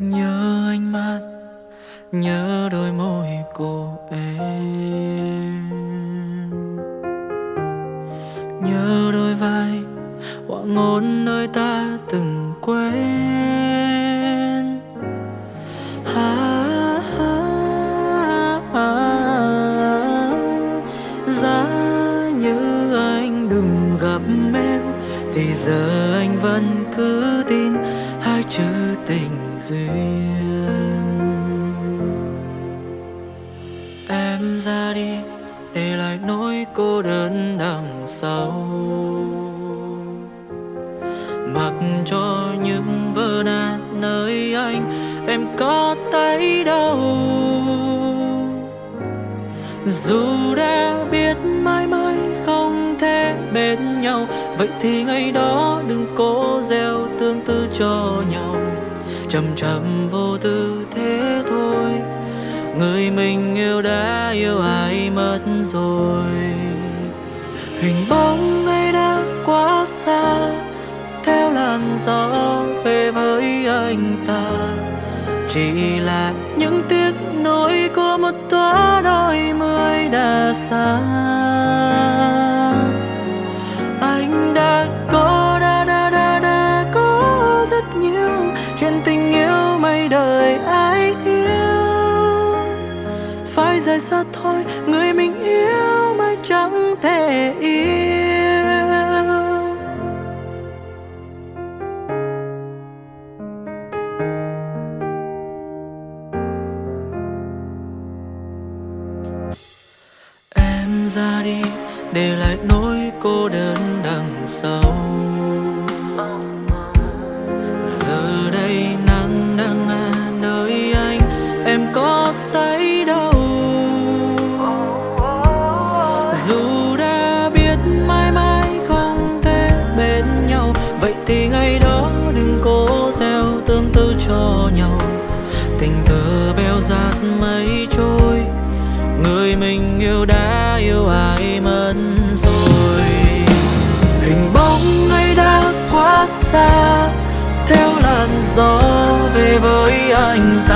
nhớ ánh mắt nhớ đôi môi của em. Nhớ đôi vai hoàng hôn nơi ta từng quen. Ha, ha, ha. giá như anh đừng gặp em thì giờ anh vẫn cứ tin hai chữ tình duyên. Em ra đi, để lại nỗi cô đơn đằng sau. Mặc cho những vỡ nát nơi anh, em có tay đâu. Dù đã bên nhau. Vậy thì ngày đó đừng cố gieo tương tư cho nhau. Chầm chậm vô tư thế thôi. Người mình yêu đã yêu ai mất rồi. Hình bóng ấy đã quá xa, theo làn gió về với anh ta. Chỉ là những tiếc nên tình yêu mây đời ai yêu? Phải rời xa thôi, người mình yêu mà chẳng thể yêu. Em ra đi, để lại nỗi cô đơn đằng sau. Dù đã biết mãi mãi không thể bên nhau, vậy thì ngày đó đừng cố gieo tương tư cho nhau. Tình thơ beo dạt mây trôi, người mình yêu đã yêu ai mất rồi. Hình bóng ấy đã quá xa, theo làn gió về với anh.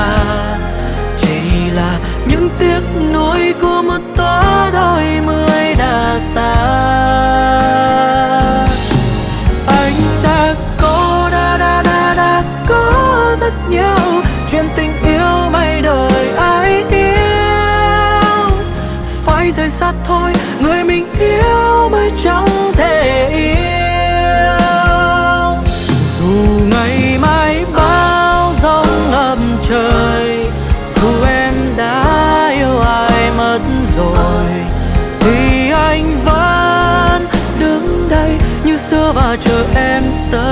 Phải rời xa thôi, người mình yêu mới chẳng thể yêu. Dù ngày mai bao giông ngập trời, dù em đã yêu ai mất rồi, thì anh vẫn đứng đây như xưa và chờ em tới.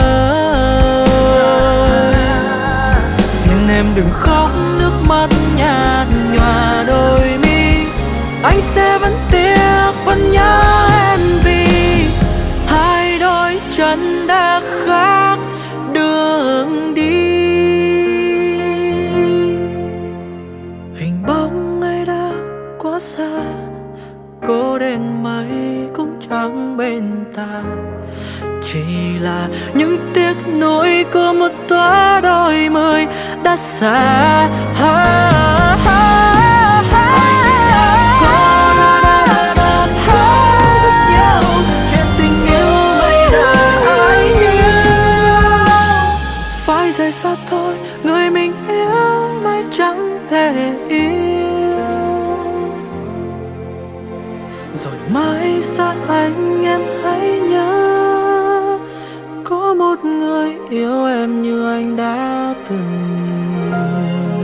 Khác đường đi. Hình bóng ấy đã quá xa cô đèn mấy cũng chẳng bên ta. Chỉ là những tiếc nuối của một tóa đôi mươi đã xa hơn. Yêu. Rồi mãi xa anh em hãy nhớ, có một người yêu em như anh đã từng.